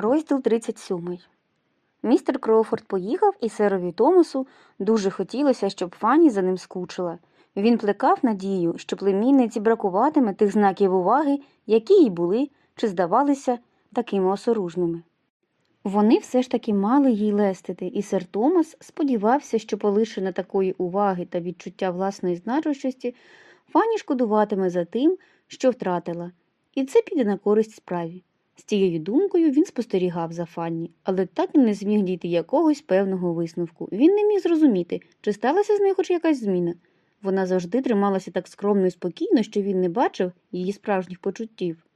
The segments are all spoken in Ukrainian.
Розділ 37. Містер Кроуфорд поїхав, і серові Томасу дуже хотілося, щоб Фанні за ним скучила. Він плекав надію, що племінниці бракуватиме тих знаків уваги, які їй були чи здавалися такими осоружними. Вони все ж таки мали їй лестити, і сер Томас сподівався, що полишена такої уваги та відчуття власної значущості, Фанні шкодуватиме за тим, що втратила, і це піде на користь справі. З цією думкою він спостерігав за Фанні, але так і не зміг дійти якогось певного висновку. Він не міг зрозуміти, чи сталася з нею хоч якась зміна. Вона завжди трималася так скромно і спокійно, що він не бачив її справжніх почуттів.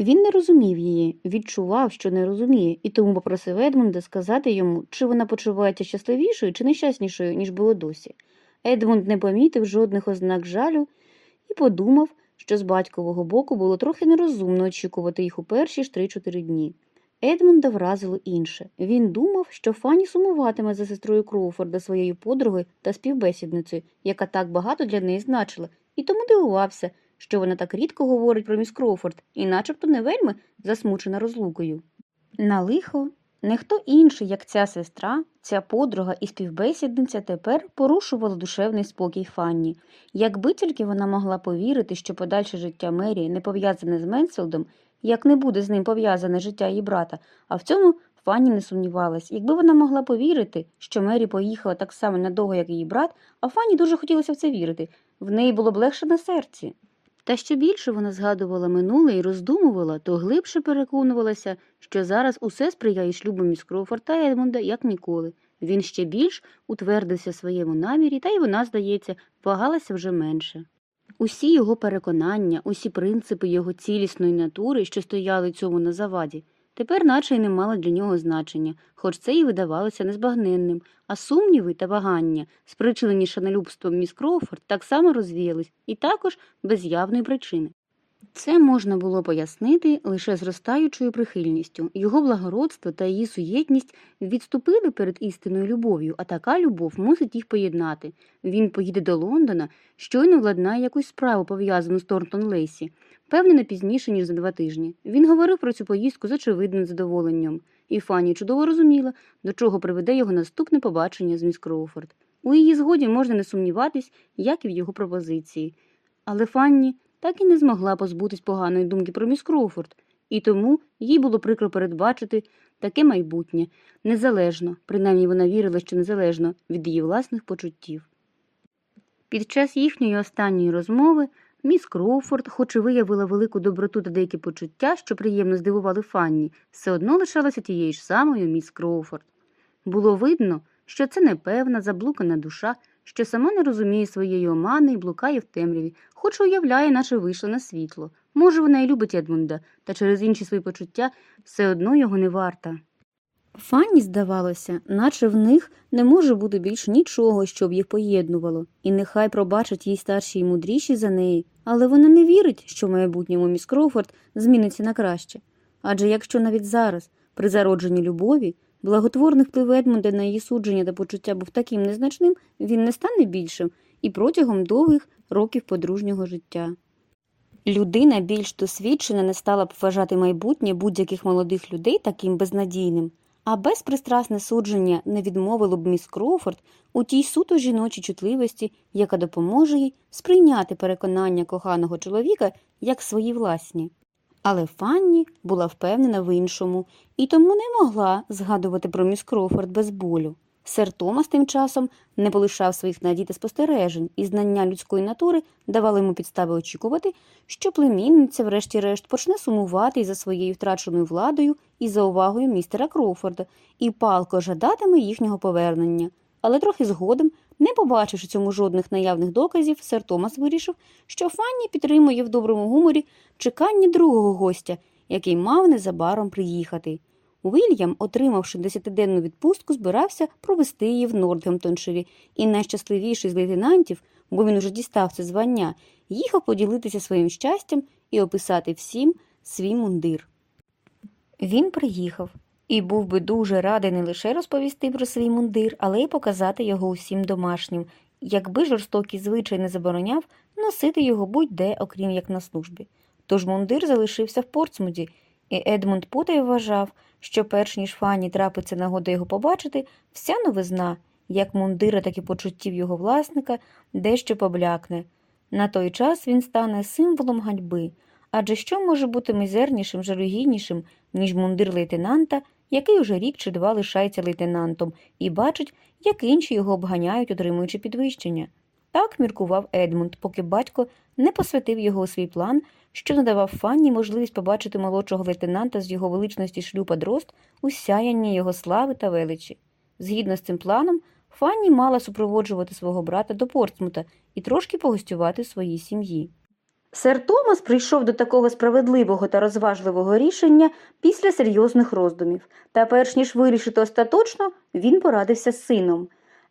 Він не розумів її, відчував, що не розуміє, і тому попросив Едмунда сказати йому, чи вона почувається щасливішою чи нещаснішою, ніж було досі. Едмунд не помітив жодних ознак жалю і подумав, що з батькового боку було трохи нерозумно очікувати їх у перші ж 3-4 дні. Едмунда вразило інше. Він думав, що Фанні сумуватиме за сестрою Кроуфорда своєю подругою та співбесідницею, яка так багато для неї значила, і тому дивувався, що вона так рідко говорить про міс Кроуфорд і начебто не вельми засмучена розлукою. На лихо, не хто інший, як ця сестра, ця подруга і співбесідниця тепер порушувала душевний спокій Фанні. Якби тільки вона могла повірити, що подальше життя Мері не пов'язане з Менсфілдом, як не буде з ним пов'язане життя її брата, а в цьому Фанні не сумнівалась. Якби вона могла повірити, що Мері поїхала так само надовго, як її брат, а Фанні дуже хотілося в це вірити, в неї було б легше на серці. Та що більше вона згадувала минуле і роздумувала, то глибше переконувалася, що зараз усе сприяє шлюбу міс Кроуфорд та Едмунда, як ніколи. Він ще більш утвердився в своєму намірі, та й вона, здається, вагалася вже менше. Усі його переконання, усі принципи його цілісної натури, що стояли цьому на заваді, тепер наче й не мали для нього значення, хоч це й видавалося незбагненним, а сумніви та вагання, спричинені шанолюбством міс Кроуфорд, так само розвіялись, і також без явної причини. Це можна було пояснити лише зростаючою прихильністю. Його благородство та її суєтність відступили перед істинною любов'ю, а така любов мусить їх поєднати. Він поїде до Лондона, щойно владнає якусь справу, пов'язану з Тортон Лейсі, певне, не пізніше, ніж за два тижні. Він говорив про цю поїздку з очевидним задоволенням, і Фанні чудово розуміла, до чого приведе його наступне побачення з міс Кроуфорд. У її згоді можна не сумніватись, як і в його пропозиції. Але Фанні так і не змогла позбутись поганої думки про міс Кроуфорд, і тому їй було прикро передбачити таке майбутнє, незалежно, принаймні вона вірила, що незалежно від її власних почуттів. Під час їхньої останньої розмови міс Кроуфорд, хоч і виявила велику доброту та деякі почуття, що приємно здивували Фанні, все одно лишалася тією ж самою міс Кроуфорд. Було видно, що це непевна, заблукана душа, що сама не розуміє своєї омани і блукає в темряві, хоч уявляє, наче вийшла на світло. Може, вона і любить Едмунда, та через інші свої почуття все одно його не варта. Фанні здавалося, наче в них не може бути більш нічого, що б їх поєднувало, і нехай пробачать їй старші й мудріші за неї, але вона не вірить, що в майбутньому міс Кроуфорд зміниться на краще. Адже якщо навіть зараз, при зародженні любові, благотворний вплив Едмунда на її судження та почуття був таким незначним, він не стане більшим і протягом довгих років подружнього життя. Людина більш досвідчена не стала б вважати майбутнє будь-яких молодих людей таким безнадійним, а безпристрасне судження не відмовило б міс Кроуфорд у тій суто жіночій чутливості, яка допоможе їй сприйняти переконання коханого чоловіка як свої власні. Але Фанні була впевнена в іншому і тому не могла згадувати про міс Кроуфорд без болю. Сер Томас тим часом не полишав своїх надій та спостережень, і знання людської натури давали йому підстави очікувати, що племінниця, врешті-решт, почне сумувати і за своєю втраченою владою і за увагою містера Кроуфорда, і палко жадатиме їхнього повернення. Але трохи згодом, не побачивши цьому жодних наявних доказів, сер Томас вирішив, що Фанні підтримує в доброму гуморі чекання другого гостя, який мав незабаром приїхати. Уільям, отримавши десятиденну відпустку, збирався провести її в Нортгемптонширі, і найщасливіший з лейтенантів, бо він уже дістав це звання, їхав поділитися своїм щастям і описати всім свій мундир. Він приїхав і був би дуже радий не лише розповісти про свій мундир, але й показати його усім домашнім, якби жорстокий звичай не забороняв носити його будь-де, окрім як на службі. Тож мундир залишився в Портсмуді, і Едмунд Потай вважав, що перш ніж Фанні трапиться нагода його побачити, вся новизна, як мундира, так і почуттів його власника, дещо поблякне. На той час він стане символом ганьби, адже що може бути мізернішим, жалюгіднішим, ніж мундир лейтенанта, який уже рік чи два лишається лейтенантом, і бачить, як інші його обганяють, отримуючи підвищення. Так міркував Едмунд, поки батько не посвятив його у свій план, що надавав Фанні можливість побачити молодшого лейтенанта з його величності шлюпа дрозд у сяянні його слави та величі. Згідно з цим планом, Фанні мала супроводжувати свого брата до Портсмута і трошки погостювати своїй сім'ї. Сер Томас прийшов до такого справедливого та розважливого рішення після серйозних роздумів, та перш ніж вирішити остаточно, він порадився з сином.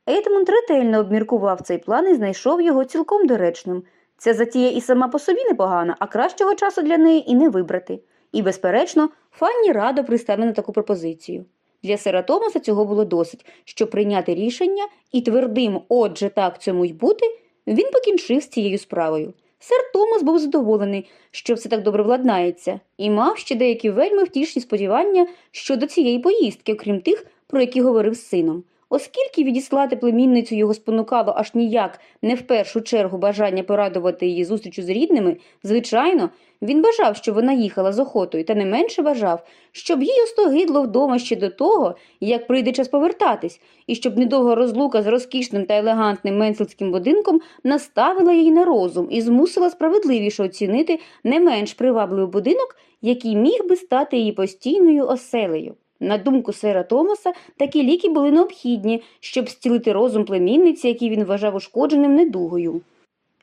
Едмунд ретельно обміркував цей план і знайшов його цілком доречним. Ця затія і сама по собі непогана, а кращого часу для неї і не вибрати. І, безперечно, Фанні радо пристане на таку пропозицію. Для сера Томаса цього було досить, щоб прийняти рішення, і твердим, отже, так цьому й бути, він покінчив з цією справою. Сер Томас був задоволений, що все так добре владнається, і мав ще деякі вельми втішні сподівання щодо цієї поїздки, окрім тих, про які говорив з сином. Оскільки відіслати племінницю його спонукало аж ніяк не в першу чергу бажання порадувати її зустрічу з рідними, звичайно, він бажав, щоб вона їхала з охотою, та не менше бажав, щоб їй остогидло вдома ще до того, як прийде час повертатись, і щоб недовга розлука з розкішним та елегантним менсельським будинком наставила її на розум і змусила справедливіше оцінити не менш привабливий будинок, який міг би стати її постійною оселею. На думку сера Томаса, такі ліки були необхідні, щоб зцілити розум племінниці, який він вважав ушкодженим недугою.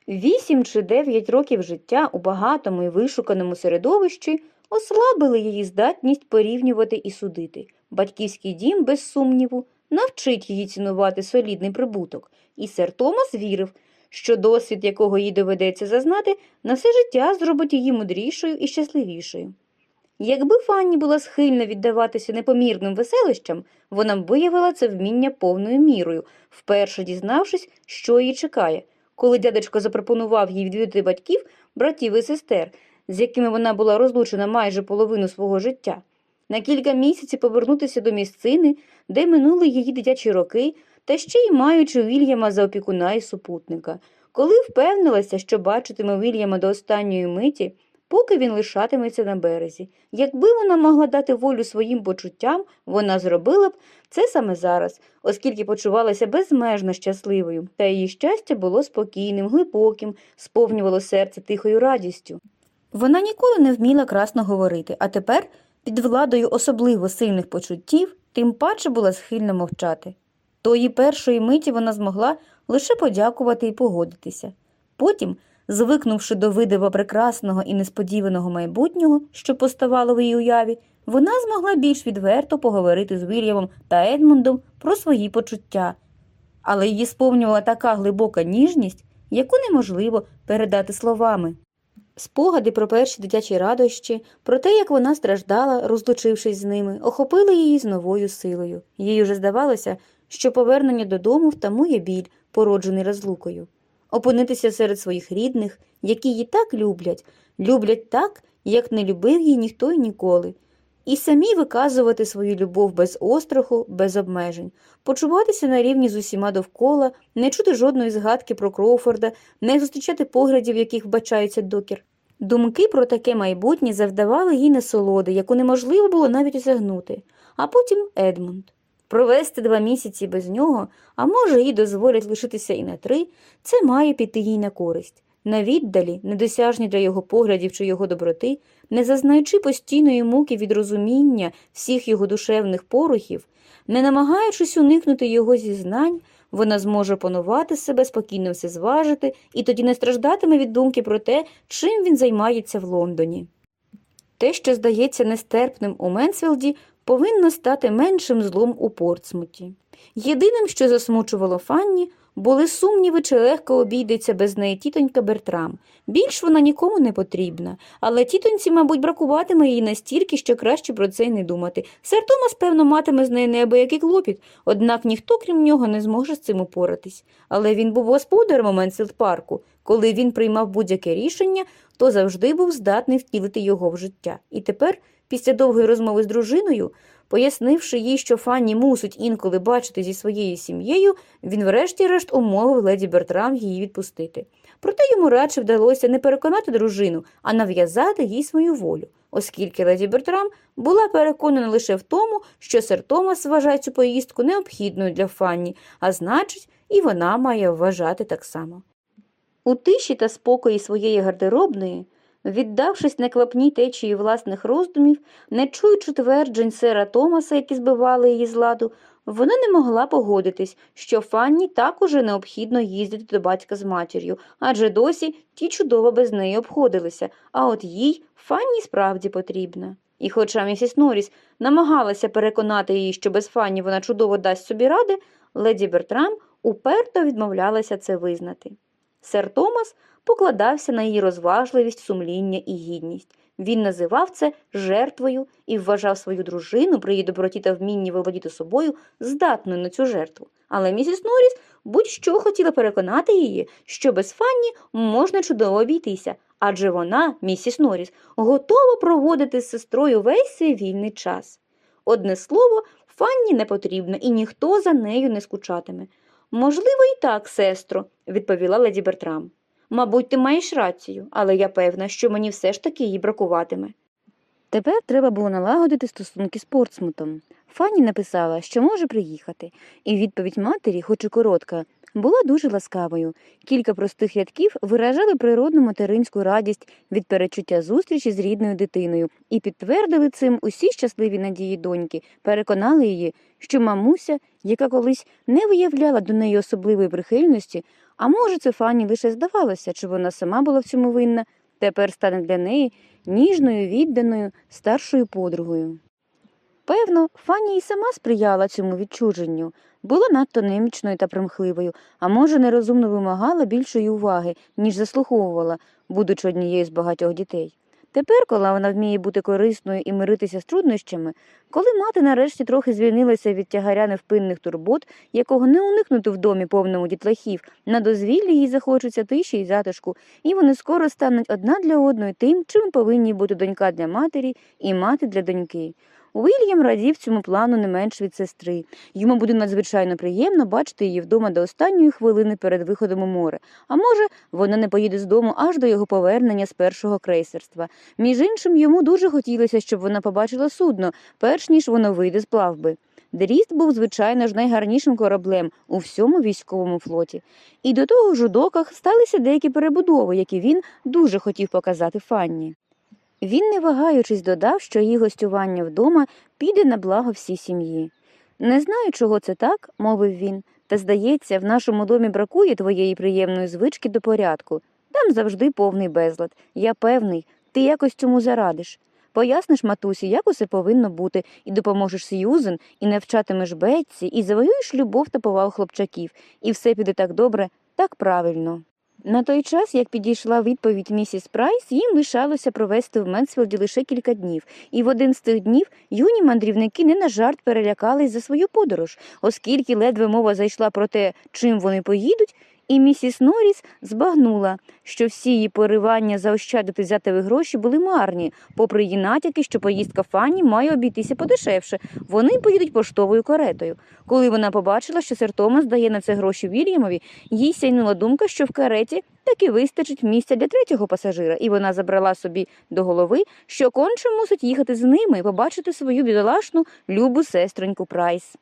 Вісім чи дев'ять років життя у багатому і вишуканому середовищі ослабили її здатність порівнювати і судити. Батьківський дім, без сумніву, навчить її цінувати солідний прибуток, і сер Томас вірив, що досвід, якого їй доведеться зазнати, на все життя зробить її мудрішою і щасливішою. Якби Фанні була схильна віддаватися непомірним веселищам, вона б виявила це вміння повною мірою, вперше дізнавшись, що її чекає, коли дядечко запропонував їй відвідати батьків, братів і сестер, з якими вона була розлучена майже половину свого життя, на кілька місяців повернутися до місцини, де минули її дитячі роки, та ще й маючи Вільяма за опікуна і супутника. Коли впевнилася, що бачитиме Вільяма до останньої миті, поки він лишатиметься на березі. Якби вона могла дати волю своїм почуттям, вона зробила б це саме зараз, оскільки почувалася безмежно щасливою, та її щастя було спокійним, глибоким, сповнювало серце тихою радістю. Вона ніколи не вміла красно говорити, а тепер, під владою особливо сильних почуттів, тим паче була схильна мовчати. Тої першої миті вона змогла лише подякувати і погодитися. Потім Звикнувши до видива прекрасного і несподіваного майбутнього, що поставало в її уяві, вона змогла більш відверто поговорити з Вільямом та Едмундом про свої почуття, але її сповнювала така глибока ніжність, яку неможливо передати словами. Спогади про перші дитячі радощі, про те, як вона страждала, розлучившись з ними, охопили її з новою силою. Їй уже здавалося, що повернення додому втамує біль, породжений розлукою опинитися серед своїх рідних, які її так люблять, люблять так, як не любив її ніхто й ніколи, і самі виказувати свою любов без остраху, без обмежень, почуватися на рівні з усіма довкола, не чути жодної згадки про Кроуфорда, не зустрічати поглядів, яких вбачається докір. Думки про таке майбутнє завдавали їй насолоди, яку неможливо було навіть осягнути, а потім Едмунд. Провести два місяці без нього, а може, їй дозволять лишитися і на три, це має піти їй на користь. На віддалі, недосяжні для його поглядів чи його доброти, не зазнаючи постійної муки від розуміння всіх його душевних порухів, не намагаючись уникнути його зізнань, вона зможе панувати себе, спокійно все зважити і тоді не страждатиме від думки про те, чим він займається в Лондоні. Те, що здається нестерпним у Менсфілді, повинно стати меншим злом у Портсмуті. Єдиним, що засмучувало Фанні, були сумніви, чи легко обійдеться без неї тітонька Бертрам. Більш вона нікому не потрібна, але тітоньці, мабуть, бракуватиме її настільки, що краще про це й не думати. Сер Томас, певно, матиме з неї неабиякий клопіт, однак ніхто, крім нього, не зможе з цим упоратись. Але він був господарем у Менсфілд парку. Коли він приймав будь-яке рішення, то завжди був здатний втілити його в життя. І тепер Після довгої розмови з дружиною, пояснивши їй, що Фанні мусить інколи бачити зі своєю сім'єю, він врешті-решт умовив леді Бертрам її відпустити. Проте йому радше вдалося не переконати дружину, а нав'язати їй свою волю, оскільки леді Бертрам була переконана лише в тому, що сер Томас вважає цю поїздку необхідною для Фанні, а значить, і вона має вважати так само. У тиші та спокої своєї гардеробної, віддавшись неквапній течії власних роздумів, не чуючи тверджень сера Томаса, які збивали її з ладу, вона не могла погодитись, що Фанні так уже необхідно їздити до батька з матір'ю, адже досі ті чудово без неї обходилися, а от їй Фанні справді потрібна. І хоча місіс Норріс намагалася переконати її, що без Фанні вона чудово дасть собі ради, леді Бертрам уперто відмовлялася це визнати. Сер Томас покладався на її розважливість, сумління і гідність. Він називав це жертвою і вважав свою дружину при її доброті та вмінні володіти собою здатною на цю жертву. Але місіс Норріс будь-що хотіла переконати її, що без Фанні можна чудово обійтися, адже вона, місіс Норріс, готова проводити з сестрою весь свій вільний час. Одне слово, Фанні не потрібно, і ніхто за нею не скучатиме. Можливо, і так, сестро, відповіла леді Бертрам. Мабуть, ти маєш рацію, але я певна, що мені все ж таки її бракуватиме. Тепер треба було налагодити стосунки з Портсмутом. Фанні написала, що може приїхати, і відповідь матері, хоч і коротка, була дуже ласкавою. Кілька простих рядків виражали природну материнську радість від перечуття зустрічі з рідною дитиною і підтвердили цим усі щасливі надії доньки, переконали її, що мамуся, яка колись не виявляла до неї особливої прихильності, а може, це Фанні лише здавалося, чи вона сама була в цьому винна, тепер стане для неї ніжною, відданою, старшою подругою. Певно, Фанні і сама сприяла цьому відчуженню, була надто немічною та примхливою, а може, нерозумно вимагала більшої уваги, ніж заслуховувала, будучи однією з багатьох дітей. Тепер, коли вона вміє бути корисною і миритися з труднощами, коли мати нарешті трохи звільнилася від тягаря невпинних турбот, якого не уникнути в домі повному дітлахів, на дозвіллі їй захочеться тиші й затишку, і вони скоро стануть одна для одної тим, чим повинні бути донька для матері і мати для доньки. Уільям радів цьому плану не менш від сестри. Йому буде надзвичайно приємно бачити її вдома до останньої хвилини перед виходом у море. А може, вона не поїде з дому аж до його повернення з першого крейсерства. Між іншим, йому дуже хотілося, щоб вона побачила судно, перш ніж воно вийде з плавби. Дріст був, звичайно ж, найгарнішим кораблем у всьому військовому флоті. І до того ж у доках сталися деякі перебудови, які він дуже хотів показати Фанні. Він, не вагаючись, додав, що її гостювання вдома піде на благо всій сім'ї. Не знаю, чого це так, мовив він, та здається, в нашому домі бракує твоєї приємної звички до порядку. Там завжди повний безлад. Я певний, ти якось цьому зарадиш. Поясниш матусі, як усе повинно бути, і допоможеш Сьюзен, і навчатимеш Бетці, і завоюєш любов та повагу хлопчаків, і все піде так добре, так правильно. На той час, як підійшла відповідь місіс Прайс, їм лишалося провести в Менсфілді лише кілька днів, і в один з тих днів юні мандрівники не на жарт перелякались за свою подорож, оскільки ледве мова зайшла про те, чим вони поїдуть, і місіс Норріс збагнула, що всі її поривання заощадити взятові гроші були марні, попри її натяки, що поїздка Фанні має обійтися подешевше. Вони поїдуть поштовою каретою. Коли вона побачила, що сер Томас дає на це гроші Вільямові, їй сяйнула думка, що в кареті таки вистачить місця для третього пасажира, і вона забрала собі до голови, що конче мусить їхати з ними і побачити свою бідолашну любу сестреньку Прайс.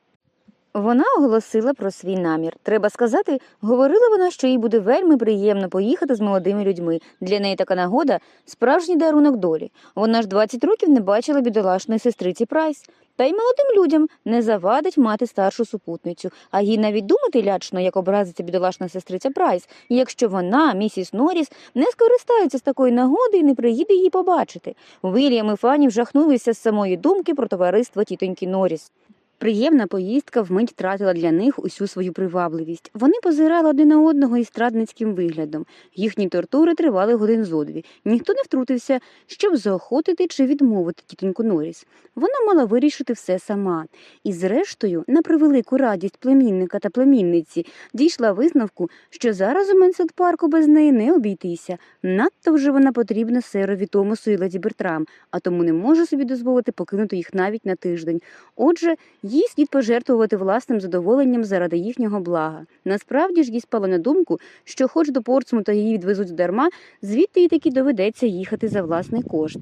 Вона оголосила про свій намір. Треба сказати, говорила вона, що їй буде вельми приємно поїхати з молодими людьми. Для неї така нагода справжній дарунок долі. Вона ж 20 років не бачила бідолашної сестриці Прайс. Та й молодим людям не завадить мати старшу супутницю, а їй навіть думати лячно, як образиться бідолашна сестриця Прайс, якщо вона, місіс Норріс, не скористається з такої нагоди і не приїде її побачити. Вільям і Фанні вжахнулися з самої думки про товариство тітоньки Норріс. Приємна поїздка вмить втратила для них усю свою привабливість. Вони позирали один на одного із страдницьким виглядом. Їхні тортури тривали годин зо дві. Ніхто не втрутився, щоб заохотити чи відмовити тітоньку Норріс. Вона мала вирішити все сама. І, зрештою, на превелику радість племінника та племінниці, дійшла висновку, що зараз у Менсфілд парку без неї не обійтися. Надто вже вона потрібна серові Томасу і леді Бертрам, а тому не може собі дозволити покинути їх навіть на тиждень. Отже, їй слід пожертвувати власним задоволенням заради їхнього блага. Насправді ж їй спало на думку, що хоч до Портсмута її відвезуть дарма, звідти їй таки доведеться їхати за власний кошт.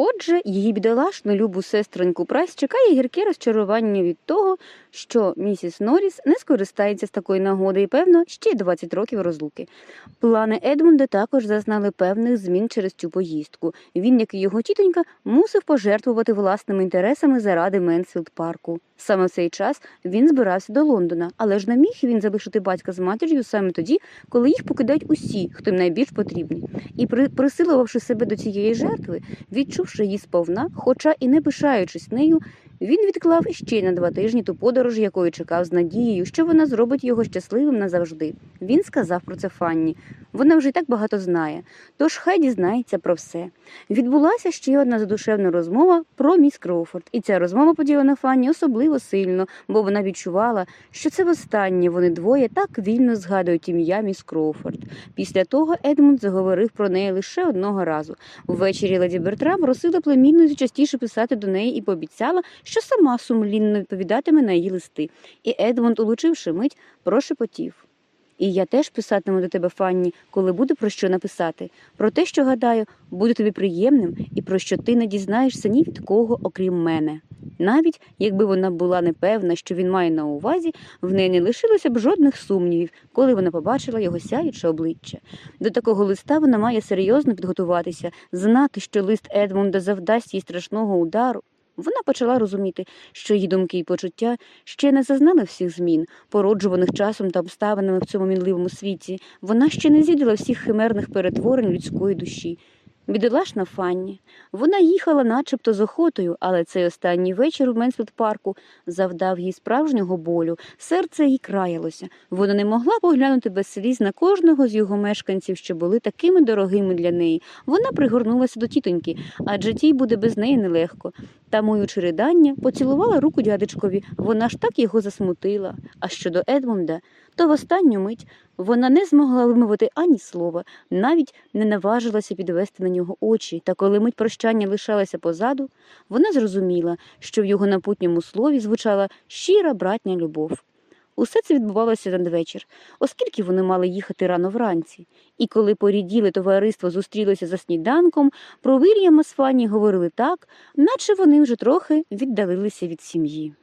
Отже, її бідолашну любу сестреньку Прайс чекає гірке розчарування від того, що місіс Норріс не скористається з такої нагоди і, певно, ще й 20 років розлуки. Плани Едмунда також зазнали певних змін через цю поїздку. Він, як і його тітонька, мусив пожертвувати власними інтересами заради Менсфілд парку. Саме в цей час він збирався до Лондона, але ж не міг він залишити батька з матір'ю саме тоді, коли їх покидають усі, хто їм найбільш потрібні. І при- присилувавши себе до цієї жертви, відчувши її сповна, хоча і не пишаючись нею, він відклав ще на два тижні ту подорож, якою чекав з надією, що вона зробить його щасливим назавжди. Він сказав про це Фанні. Вона вже й так багато знає, тож хай дізнається про все. Відбулася ще одна задушевна розмова про міс Кроуфорд, і ця розмова поділа на Фанні особливо сильно, бо вона відчувала, що це востаннє вони двоє так вільно згадують ім'я міс Кроуфорд. Після того Едмунд заговорив про неї лише одного разу. Ввечері леді Бертрам просила племінницю частіше писати до неї і пообіцяла, що сама сумлінно відповідатиме на її листи. І Едмунд, улучивши мить, прошепотів. І я теж писатиму до тебе, Фанні, коли буде про що написати. Про те, що гадаю, буде тобі приємним і про що ти не дізнаєшся ні від кого, окрім мене. Навіть якби вона була непевна, що він має на увазі, в неї не лишилося б жодних сумнівів, коли вона побачила його сяюче обличчя. До такого листа вона має серйозно підготуватися, знати, що лист Едмунда завдасть їй страшного удару. Вона почала розуміти, що її думки і почуття ще не зазнали всіх змін, породжуваних часом та обставинами в цьому мінливому світі. Вона ще не звідала всіх химерних перетворень людської душі. Бідолашна Фанні. Вона їхала начебто з охотою, але цей останній вечір в Менсфілд парку завдав їй справжнього болю. Серце їй краялося. Вона не могла поглянути без сліз на кожного з його мешканців, що були такими дорогими для неї. Вона пригорнулася до тітоньки, адже тій буде без неї нелегко. Тамуючи ридання, поцілувала руку дядечкові. Вона ж так його засмутила. А щодо Едмунда, то в останню мить вона не змогла вимовити ані слова, навіть не наважилася підвести на нього очі. Та коли мить прощання лишалася позаду, вона зрозуміла, що в його напутньому слові звучала щира братня любов. Усе це відбувалося надвечір, оскільки вони мали їхати рано вранці. І коли поріділе товариство зустрілося за сніданком, про Вільяма з Фанні говорили так, наче вони вже трохи віддалилися від сім'ї.